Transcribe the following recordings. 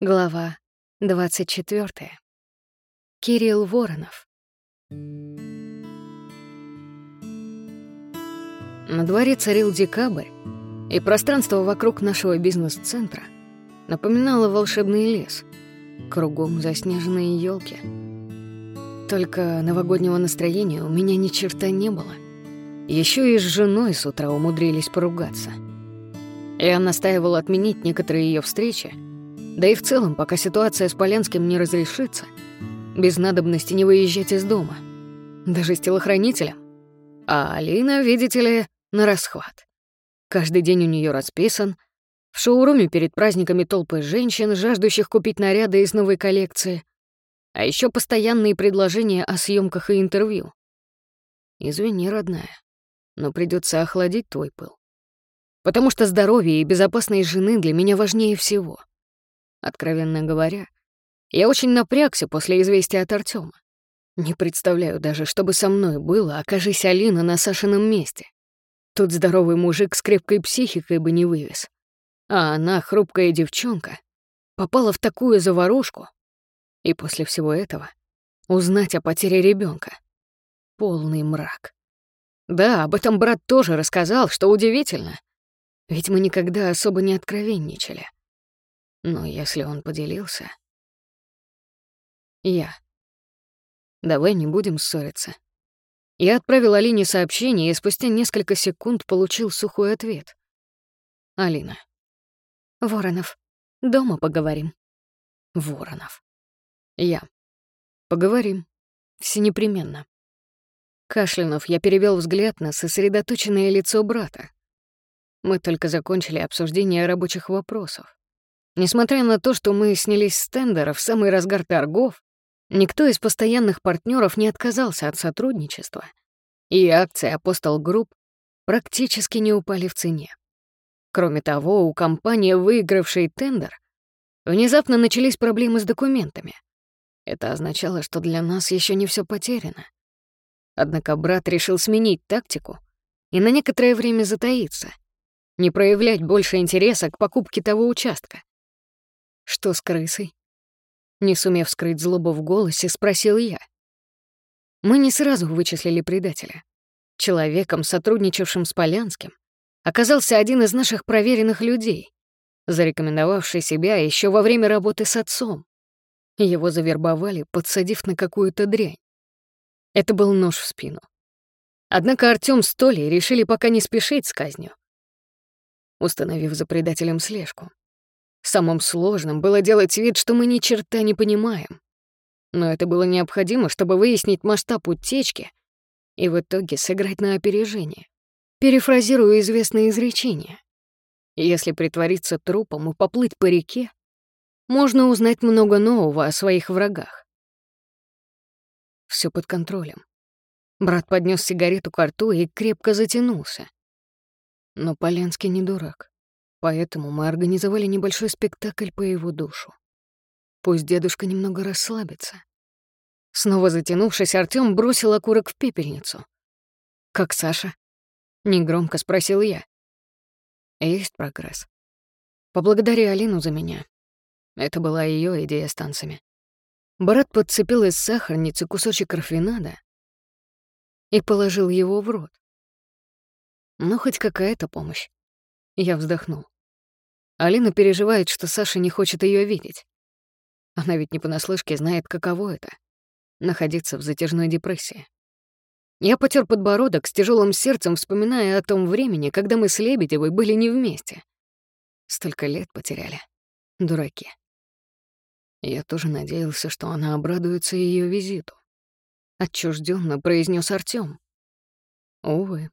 Глава 24. Кирилл Воронов. На дворе царил декабрь, и пространство вокруг нашего бизнес-центра напоминало волшебный лес. Кругом заснеженные елки. Только новогоднего настроения у меня ни черта не было. Еще и с женой с утра умудрились поругаться. Я настаивал отменить некоторые ее встречи — да и в целом, пока ситуация с Полянским не разрешится, без надобности не выезжать из дома. Даже с телохранителем. А Алина, видите ли, на расхват. Каждый день у нее расписан. В шоуруме перед праздниками толпы женщин, жаждущих купить наряды из новой коллекции. А еще постоянные предложения о съемках и интервью. Извини, родная, но придется охладить твой пыл. Потому что здоровье и безопасность жены для меня важнее всего. Откровенно говоря, я очень напрягся после известия от Артема. Не представляю даже, что бы со мной было, окажись Алина на Сашином месте. Тут здоровый мужик с крепкой психикой бы не вывез. А она, хрупкая девчонка, попала в такую заварушку. И после всего этого узнать о потере ребенка. Полный мрак. Да, об этом брат тоже рассказал, что удивительно. Ведь мы никогда особо не откровенничали. Но если он поделился... Я. Давай не будем ссориться. Я отправил Алине сообщение и спустя несколько секунд получил сухой ответ. Алина. Воронов. Дома поговорим. Воронов. Я. Поговорим. Все непременно. Кашлянув, я перевел взгляд на сосредоточенное лицо брата. Мы только закончили обсуждение рабочих вопросов. Несмотря на то, что мы снялись с тендера в самый разгар торгов, никто из постоянных партнеров не отказался от сотрудничества, и акции Apostol Group практически не упали в цене. Кроме того, у компании, выигравшей тендер, внезапно начались проблемы с документами. Это означало, что для нас еще не все потеряно. Однако брат решил сменить тактику и на некоторое время затаиться, не проявлять больше интереса к покупке того участка. Что с крысой? Не сумев скрыть злобу в голосе, спросил я. Мы не сразу вычислили предателя. Человеком, сотрудничавшим с Полянским, оказался один из наших проверенных людей, зарекомендовавший себя еще во время работы с отцом. Его завербовали, подсадив на какую-то дрянь. Это был нож в спину. Однако Артём с Толей решили пока не спешить с казнью, установив за предателем слежку. Самым сложным было делать вид, что мы ни черта не понимаем. Но это было необходимо, чтобы выяснить масштаб утечки и в итоге сыграть на опережение. Перефразирую известное изречение. Если притвориться трупом и поплыть по реке, можно узнать много нового о своих врагах. Все под контролем. Брат поднес сигарету к рту и крепко затянулся. Но Поленский не дурак. Поэтому мы организовали небольшой спектакль по его душу. Пусть дедушка немного расслабится. Снова затянувшись, Артём бросил окурок в пепельницу. «Как Саша?» — негромко спросил я. «Есть прогресс. Поблагодари Алину за меня. Это была ее идея с танцами. Брат подцепил из сахарницы кусочек рафинада и положил его в рот. Ну, хоть какая-то помощь. Я вздохнул. Алина переживает, что Саша не хочет ее видеть. Она ведь не понаслышке знает, каково это — находиться в затяжной депрессии. Я потер подбородок с тяжелым сердцем, вспоминая о том времени, когда мы с Лебедевой были не вместе. Столько лет потеряли. Дураки. Я тоже надеялся, что она обрадуется ее визиту. Отчужденно произнес Артём. Увы.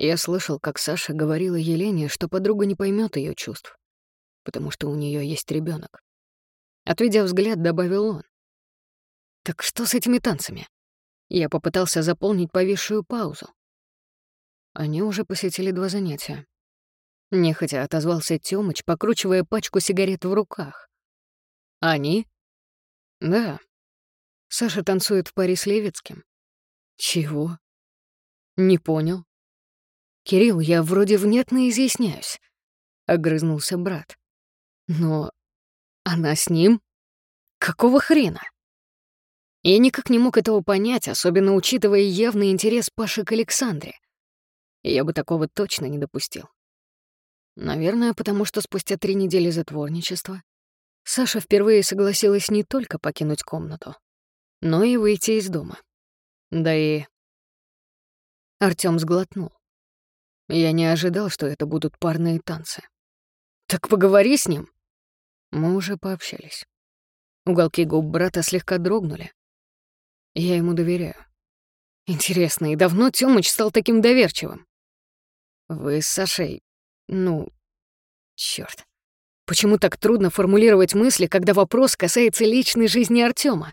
Я слышал, как Саша говорила Елене, что подруга не поймет ее чувств, потому что у нее есть ребенок. Отведя взгляд, добавил он. «Так что с этими танцами?» Я попытался заполнить повисшую паузу. Они уже посетили два занятия. Нехотя отозвался Тёмыч, покручивая пачку сигарет в руках. «Они?» «Да. Саша танцует в паре с Левицким». «Чего?» «Не понял». «Кирилл, я вроде внятно изъясняюсь», — огрызнулся брат. «Но Она с ним? Какого хрена? Я никак не мог этого понять, особенно учитывая явный интерес Паши к Александре. Я бы такого точно не допустил. Наверное, потому что спустя три недели затворничества Саша впервые согласилась не только покинуть комнату, но и выйти из дома. Да и... Артём сглотнул. Я не ожидал, что это будут парные танцы. «Так поговори с ним!» Мы уже пообщались. Уголки губ брата слегка дрогнули. Я ему доверяю. Интересно, и давно Тёмыч стал таким доверчивым? Вы с Сашей... Ну... Чёрт. Почему так трудно формулировать мысли, когда вопрос касается личной жизни Артёма?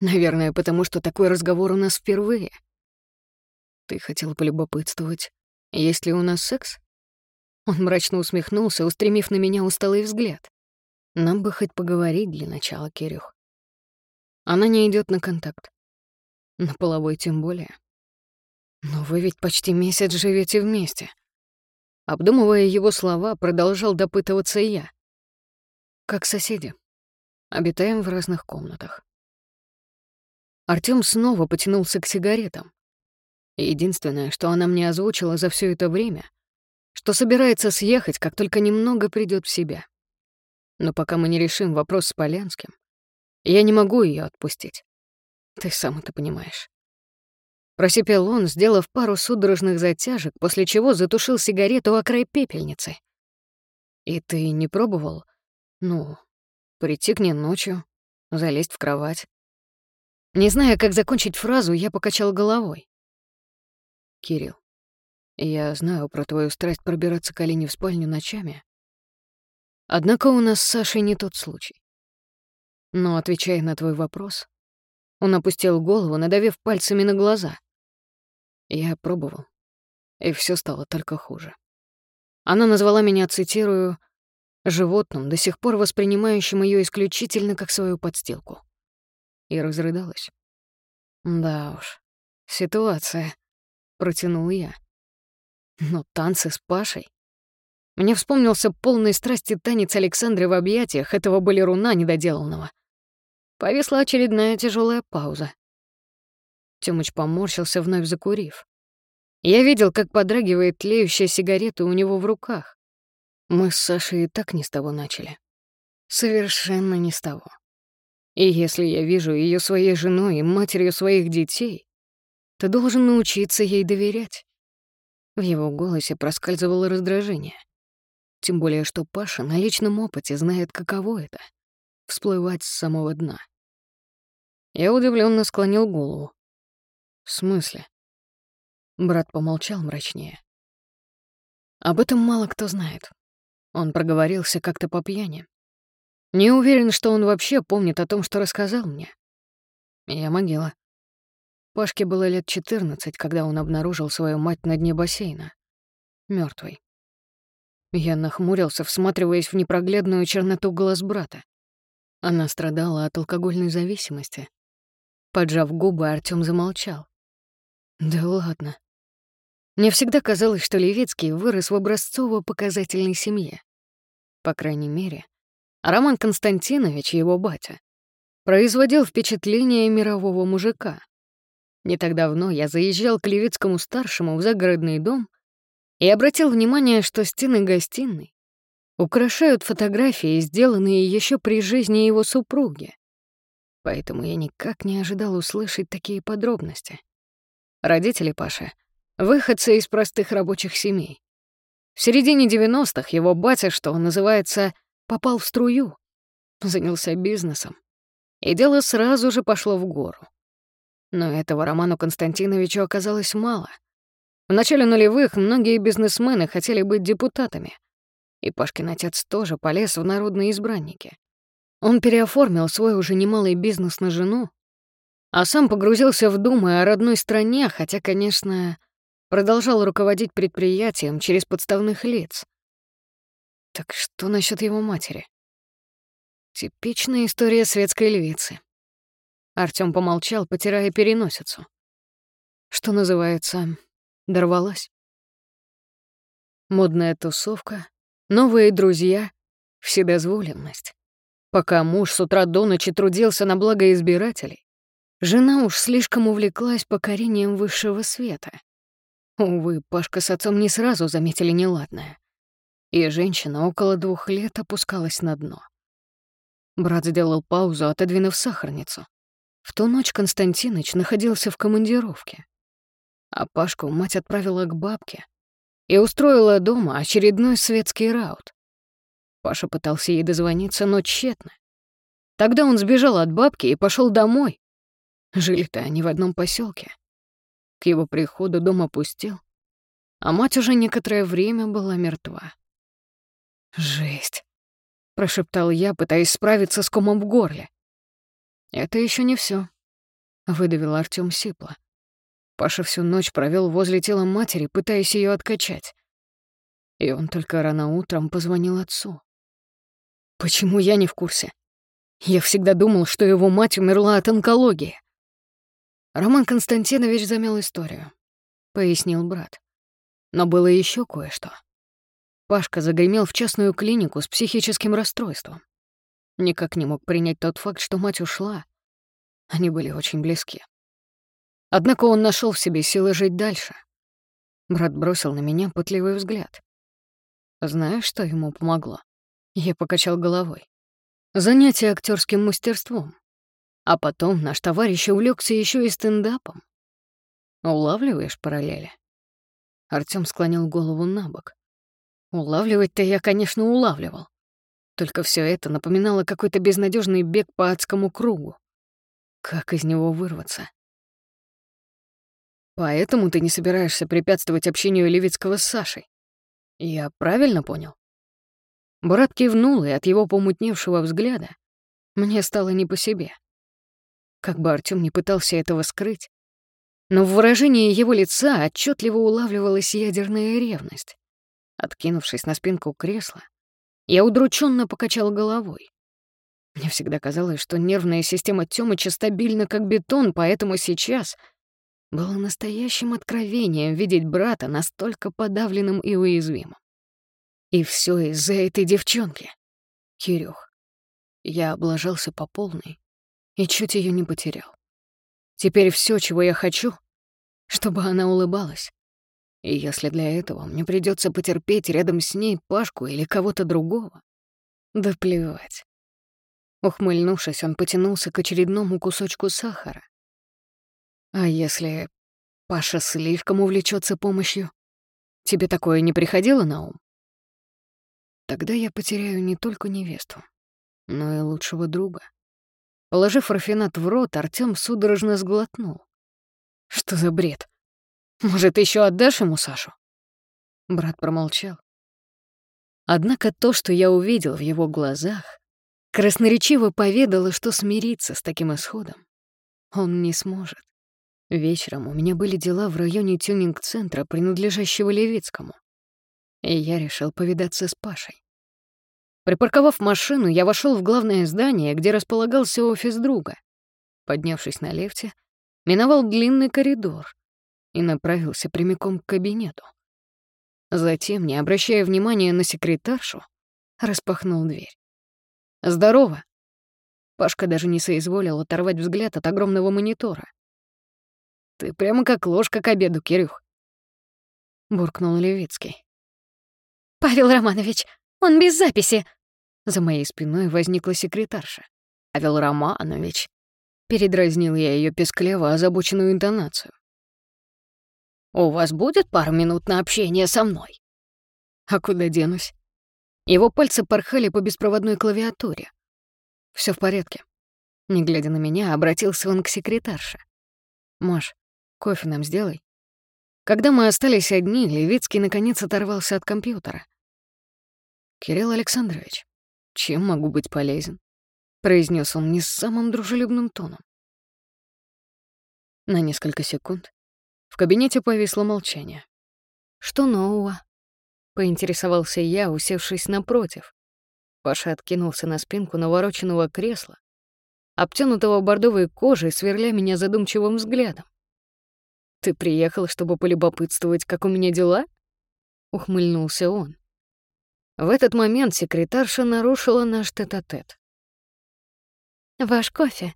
Наверное, потому что такой разговор у нас впервые. Ты хотел полюбопытствовать, есть ли у нас секс? Он мрачно усмехнулся, устремив на меня усталый взгляд. Нам бы хоть поговорить для начала, Кирюх. Она не идет на контакт. На половой тем более. Но вы ведь почти месяц живете вместе. Обдумывая его слова, продолжал допытываться я. Как соседи. Обитаем в разных комнатах. Артём снова потянулся к сигаретам. Единственное, что она мне озвучила за все это время, что собирается съехать, как только немного придет в себя. Но пока мы не решим вопрос с Полянским, я не могу ее отпустить. Ты сам это понимаешь. Просипел он, сделав пару судорожных затяжек, после чего затушил сигарету о край пепельницы. «И ты не пробовал? Ну, прийти к ней ночью, залезть в кровать?» Не зная, как закончить фразу, я покачал головой. «Кирилл, я знаю про твою страсть пробираться к Алине в спальню ночами. Однако у нас с Сашей не тот случай. Но, отвечая на твой вопрос, он опустил голову, надавив пальцами на глаза. Я пробовал, и все стало только хуже. Она назвала меня, цитирую, животным, до сих пор воспринимающим ее исключительно как свою подстилку. И разрыдалась. Да уж, ситуация, протянул я. Но танцы с Пашей? Мне вспомнился полный страсти танец Александры в объятиях этого балеруна недоделанного. Повисла очередная тяжелая пауза. Тёмыч поморщился, вновь закурив. Я видел, как подрагивает тлеющая сигарета у него в руках. Мы с Сашей и так не с того начали. Совершенно не с того. И если я вижу ее своей женой и матерью своих детей, то должен научиться ей доверять. В его голосе проскальзывало раздражение. Тем более, что Паша на личном опыте знает, каково это — всплывать с самого дна. Я удивленно склонил голову. «В смысле?» Брат помолчал мрачнее. «Об этом мало кто знает. Он проговорился как-то по пьяни. Не уверен, что он вообще помнит о том, что рассказал мне. Я могила. Пашке было лет 14, когда он обнаружил свою мать на дне бассейна. мертвой. Я нахмурился, всматриваясь в непроглядную черноту глаз брата. Она страдала от алкогольной зависимости. Поджав губы, Артём замолчал. Да ладно. Мне всегда казалось, что Левицкий вырос в образцово-показательной семье. По крайней мере, Роман Константинович, его батя, производил впечатление мирового мужика. Не так давно я заезжал к Левицкому-старшему в загородный дом и обратил внимание, что стены гостиной украшают фотографии, сделанные еще при жизни его супруги. Поэтому я никак не ожидал услышать такие подробности. Родители Паши — выходцы из простых рабочих семей. В середине 90-х его батя, что называется, попал в струю, занялся бизнесом. И дело сразу же пошло в гору. Но этого Роману Константиновичу оказалось мало. В начале нулевых многие бизнесмены хотели быть депутатами. И Пашкин отец тоже полез в народные избранники. Он переоформил свой уже немалый бизнес на жену, а сам погрузился в думы о родной стране, хотя, конечно, продолжал руководить предприятием через подставных лиц. Так что насчет его матери? Типичная история светской львицы. Артём помолчал, потирая переносицу. Что называется, дорвалась. Модная тусовка, новые друзья, вседозволенность. Пока муж с утра до ночи трудился на благо избирателей, жена уж слишком увлеклась покорением высшего света. Увы, Пашка с отцом не сразу заметили неладное. И женщина около двух лет опускалась на дно. Брат сделал паузу, отодвинув сахарницу. В ту ночь Константиныч находился в командировке. А Пашку мать отправила к бабке и устроила дома очередной светский раут. Паша пытался ей дозвониться, но тщетно. Тогда он сбежал от бабки и пошел домой. Жили-то они в одном поселке. К его приходу дом опустел, а мать уже некоторое время была мертва. «Жесть», — прошептал я, пытаясь справиться с комом в горле. «Это еще не все, выдавил Артём сипло. Паша всю ночь провел возле тела матери, пытаясь ее откачать. И он только рано утром позвонил отцу. Почему я не в курсе? Я всегда думал, что его мать умерла от онкологии. Роман Константинович замял историю, пояснил брат. Но было еще кое-что. Пашка загремел в частную клинику с психическим расстройством. Никак не мог принять тот факт, что мать ушла. Они были очень близки. Однако он нашел в себе силы жить дальше. Брат бросил на меня пытливый взгляд. Знаешь, что ему помогло? Я покачал головой. Занятие актерским мастерством. А потом наш товарищ увлекся еще и стендапом. Улавливаешь параллели? Артём склонил голову на бок. Улавливать-то я, конечно, улавливал. Только все это напоминало какой-то безнадежный бег по адскому кругу. Как из него вырваться? Поэтому ты не собираешься препятствовать общению Левицкого с Сашей. Я правильно понял? Брат кивнул, и от его помутневшего взгляда мне стало не по себе. Как бы Артём не пытался этого скрыть, но в выражении его лица отчетливо улавливалась ядерная ревность. Откинувшись на спинку кресла, я удрученно покачал головой. Мне всегда казалось, что нервная система Тёмыча стабильна как бетон, поэтому сейчас было настоящим откровением видеть брата настолько подавленным и уязвимым. И все из-за этой девчонки. Кирюх. Я облажался по полной и чуть ее не потерял. Теперь все, чего я хочу, чтобы она улыбалась. И если для этого мне придется потерпеть рядом с ней Пашку или кого-то другого, да плевать. Ухмыльнувшись, он потянулся к очередному кусочку сахара. А если Паша слишком увлечется помощью? Тебе такое не приходило на ум? Тогда я потеряю не только невесту, но и лучшего друга. Положив рафинат в рот, Артём судорожно сглотнул. Что за бред? Может, еще отдашь ему Сашу? Брат промолчал. Однако то, что я увидел в его глазах, красноречиво поведало, что смириться с таким исходом он не сможет. Вечером у меня были дела в районе тюнинг-центра, принадлежащего Левицкому и я решил повидаться с Пашей. Припарковав машину, я вошел в главное здание, где располагался офис друга. Поднявшись на лифте, миновал длинный коридор и направился прямиком к кабинету. Затем, не обращая внимания на секретаршу, распахнул дверь. «Здорово!» Пашка даже не соизволил оторвать взгляд от огромного монитора. «Ты прямо как ложка к обеду, Кирюх!» — буркнул Левицкий. «Павел Романович, он без записи!» За моей спиной возникла секретарша. «Павел Романович!» Передразнил я ее пескляво озабоченную интонацию. «У вас будет пару минут на общение со мной?» «А куда денусь?» Его пальцы порхали по беспроводной клавиатуре. Все в порядке». Не глядя на меня, обратился он к секретарше. «Маш, кофе нам сделай». Когда мы остались одни, Левицкий наконец оторвался от компьютера. «Кирилл Александрович, чем могу быть полезен?» — произнес он не с самым дружелюбным тоном. На несколько секунд в кабинете повисло молчание. «Что нового?» — поинтересовался я, усевшись напротив. Паша откинулся на спинку навороченного кресла, обтянутого бордовой кожей, сверля меня задумчивым взглядом. «Ты приехал, чтобы полюбопытствовать, как у меня дела?» — ухмыльнулся он. В этот момент секретарша нарушила наш тет-а-тет. «Ваш кофе»,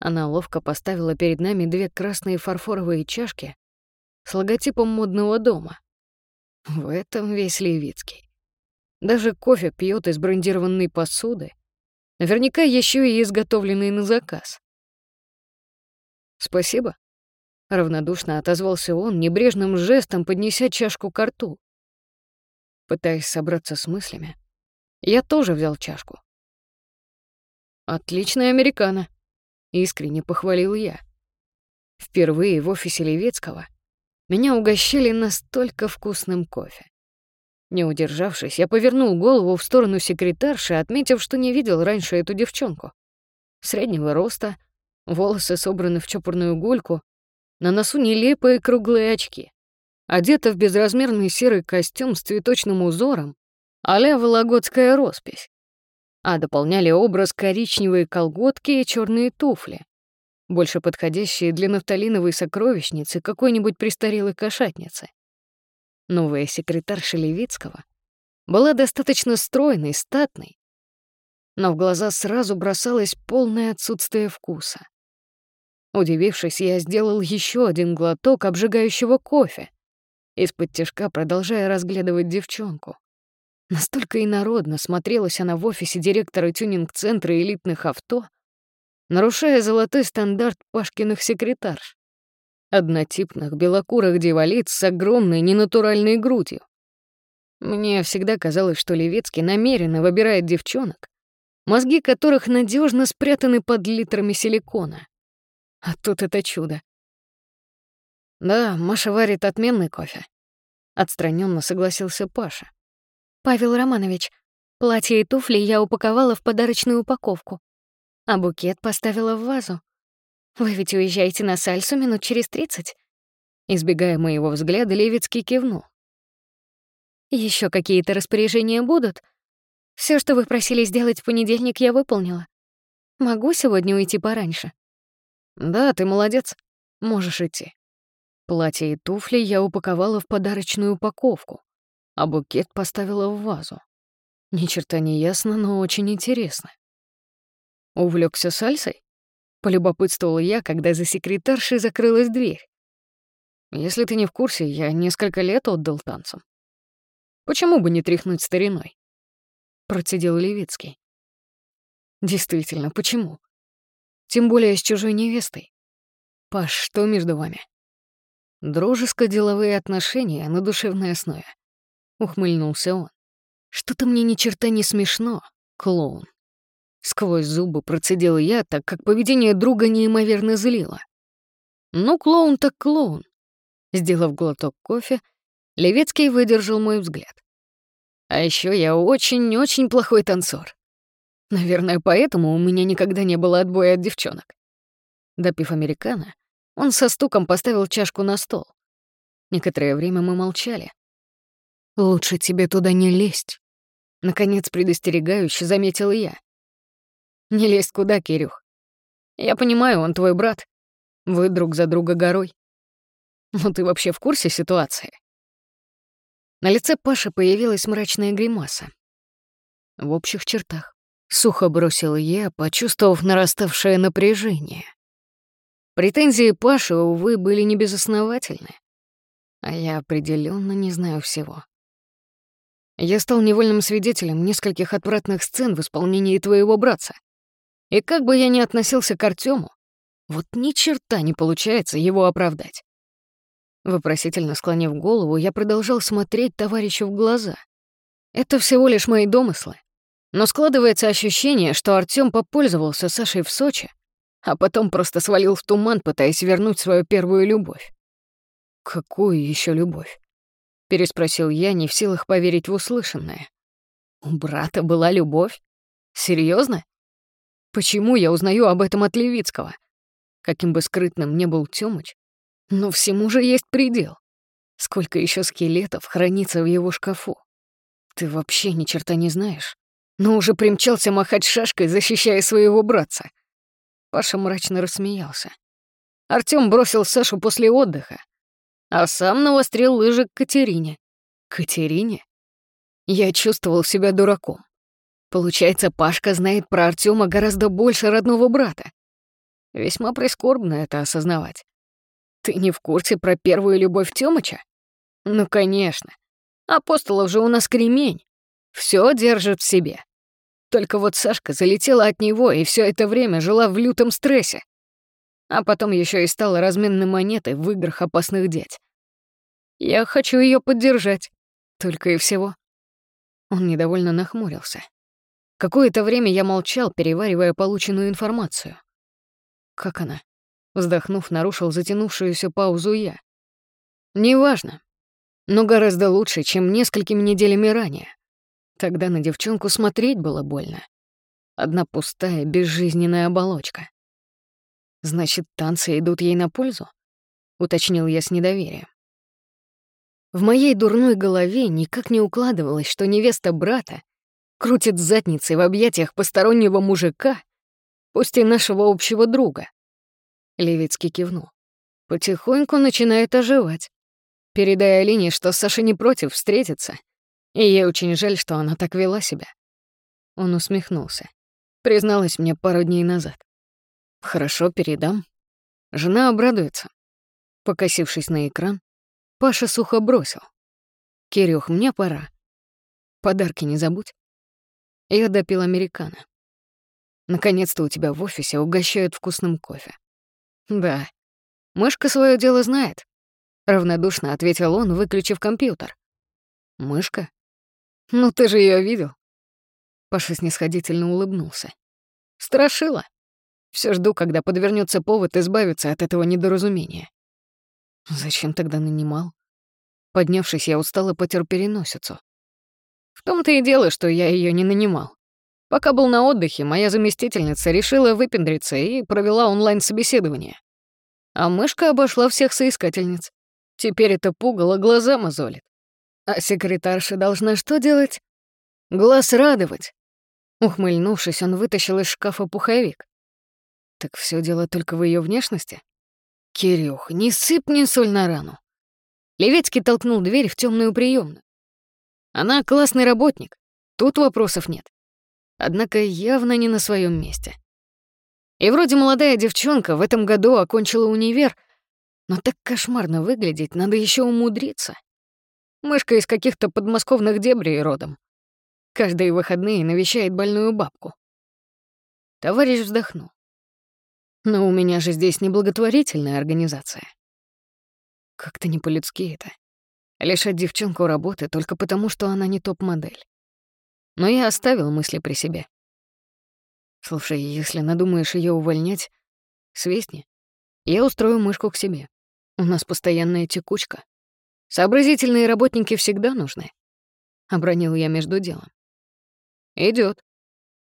она ловко поставила перед нами две красные фарфоровые чашки с логотипом модного дома. В этом весь Левицкий. Даже кофе пьет из брендированной посуды, наверняка еще и изготовленный на заказ. «Спасибо», — равнодушно отозвался он, небрежным жестом поднеся чашку к рту. Пытаясь собраться с мыслями, я тоже взял чашку. «Отличная американо», Искренне похвалил я. Впервые в офисе Левицкого меня угощали настолько вкусным кофе. Не удержавшись, я повернул голову в сторону секретарши, отметив, что не видел раньше эту девчонку. Среднего роста, волосы собраны в чопорную гульку, на носу нелепые круглые очки. Одета в безразмерный серый костюм с цветочным узором, а-ля вологодская роспись а дополняли образ коричневые колготки и черные туфли, больше подходящие для нафталиновой сокровищницы какой-нибудь престарелой кошатницы. Новая секретарша Левицкого была достаточно стройной, статной, но в глаза сразу бросалось полное отсутствие вкуса. Удивившись, я сделал еще один глоток обжигающего кофе, из-под тяжка продолжая разглядывать девчонку. Настолько инородно смотрелась она в офисе директора тюнинг-центра элитных авто, нарушая золотой стандарт Пашкиных секретарш. Однотипных белокурых девалиц с огромной ненатуральной грудью. Мне всегда казалось, что Левицкий намеренно выбирает девчонок, мозги которых надежно спрятаны под литрами силикона. А тут это чудо. Да, Маша варит отменный кофе. Отстраненно согласился Паша. «Павел Романович, платье и туфли я упаковала в подарочную упаковку, а букет поставила в вазу. Вы ведь уезжаете на сальсу минут через тридцать?» Избегая моего взгляда, Левицкий кивнул. Еще какие-то распоряжения будут? Все, что вы просили сделать в понедельник, я выполнила. Могу сегодня уйти пораньше?» «Да, ты молодец. Можешь идти». Платье и туфли я упаковала в подарочную упаковку а букет поставила в вазу. Ни черта не ясно, но очень интересно. Увлекся сальсой? Полюбопытствовала я, когда за секретаршей закрылась дверь. Если ты не в курсе, я несколько лет отдал танцам. Почему бы не тряхнуть стариной? Процедил Левицкий. Действительно, почему? Тем более с чужой невестой. Паш, что между вами? Дружеско-деловые отношения на душевной основе. — ухмыльнулся он. «Что-то мне ни черта не смешно, клоун». Сквозь зубы процедил я, так как поведение друга неимоверно злило. «Ну, клоун так клоун». Сделав глоток кофе, Левецкий выдержал мой взгляд. «А еще я очень-очень плохой танцор. Наверное, поэтому у меня никогда не было отбоя от девчонок». Допив американо, он со стуком поставил чашку на стол. Некоторое время мы молчали. Лучше тебе туда не лезть. Наконец предостерегающе заметила я. Не лезь куда, Кирюх. Я понимаю, он твой брат. Вы друг за друга горой. Но ты вообще в курсе ситуации? На лице Паши появилась мрачная гримаса. В общих чертах. Сухо бросил я, почувствовав нараставшее напряжение. Претензии Паши, увы, были небезосновательны. А я определенно не знаю всего. Я стал невольным свидетелем нескольких отвратных сцен в исполнении твоего братца. И как бы я ни относился к Артему, вот ни черта не получается его оправдать. Вопросительно склонив голову, я продолжал смотреть товарищу в глаза. Это всего лишь мои домыслы. Но складывается ощущение, что Артём попользовался Сашей в Сочи, а потом просто свалил в туман, пытаясь вернуть свою первую любовь. Какую еще любовь? Переспросил я, не в силах поверить в услышанное. У брата была любовь? Серьезно? Почему я узнаю об этом от Левицкого? Каким бы скрытным ни был Тёмыч, но всему же есть предел. Сколько еще скелетов хранится в его шкафу? Ты вообще ни черта не знаешь, но уже примчался махать шашкой, защищая своего братца. Паша мрачно рассмеялся. Артём бросил Сашу после отдыха, а сам навострил лыжи к Катерине. Катерине? Я чувствовал себя дураком. Получается, Пашка знает про Артема гораздо больше родного брата. Весьма прискорбно это осознавать. Ты не в курсе про первую любовь Тёмыча? Ну, конечно. Апостолов же у нас кремень. Все держит в себе. Только вот Сашка залетела от него и все это время жила в лютом стрессе. А потом еще и стала разменной монетой в играх опасных дядь. Я хочу ее поддержать. Только и всего. Он недовольно нахмурился. Какое-то время я молчал, переваривая полученную информацию. Как она? Вздохнув, нарушил затянувшуюся паузу я. Неважно. Но гораздо лучше, чем несколькими неделями ранее. Тогда на девчонку смотреть было больно. Одна пустая, безжизненная оболочка. Значит, танцы идут ей на пользу? Уточнил я с недоверием. В моей дурной голове никак не укладывалось, что невеста брата крутит задницей в объятиях постороннего мужика, пусть и нашего общего друга. Левицкий кивнул. Потихоньку начинает оживать. Передай Алине, что Саша не против встретиться, и ей очень жаль, что она так вела себя. Он усмехнулся. Призналась мне пару дней назад. Хорошо, передам. Жена обрадуется. Покосившись на экран, Паша сухо бросил. «Кирюх, мне пора. Подарки не забудь». Я допил американо. Наконец-то у тебя в офисе угощают вкусным кофе. Да, мышка свое дело знает. Равнодушно ответил он, выключив компьютер. Мышка? Ну ты же ее видел. Паша снисходительно улыбнулся. Страшила. Все жду, когда подвернется повод избавиться от этого недоразумения. Зачем тогда нанимал? Поднявшись, я устало потер переносицу. В том-то и дело, что я ее не нанимал. Пока был на отдыхе, моя заместительница решила выпендриться и провела онлайн-собеседование. А мышка обошла всех соискательниц. Теперь это пугало глаза мозолит. А секретарша должна что делать? Глаз радовать. Ухмыльнувшись, он вытащил из шкафа пуховик. Так все дело только в ее внешности? Кирюх, не сыпь мне соль на рану. Левецкий толкнул дверь в темную приемную. Она классный работник, тут вопросов нет. Однако явно не на своем месте. И вроде молодая девчонка в этом году окончила универ, но так кошмарно выглядеть надо еще умудриться. Мышка из каких-то подмосковных дебрей родом. Каждые выходные навещает больную бабку. Товарищ вздохнул. Но у меня же здесь не благотворительная организация. Как-то не по-людски это. Лишать девчонку работы только потому, что она не топ-модель. Но я оставил мысли при себе. Слушай, если надумаешь ее увольнять, свистни. Я устрою мышку к себе. У нас постоянная текучка. Сообразительные работники всегда нужны. Обронил я между делом. Идет.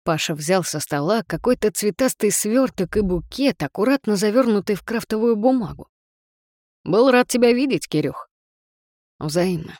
Паша взял со стола какой-то цветастый сверток и букет, аккуратно завернутый в крафтовую бумагу. «Был рад тебя видеть, Кирюх». «Взаимно»,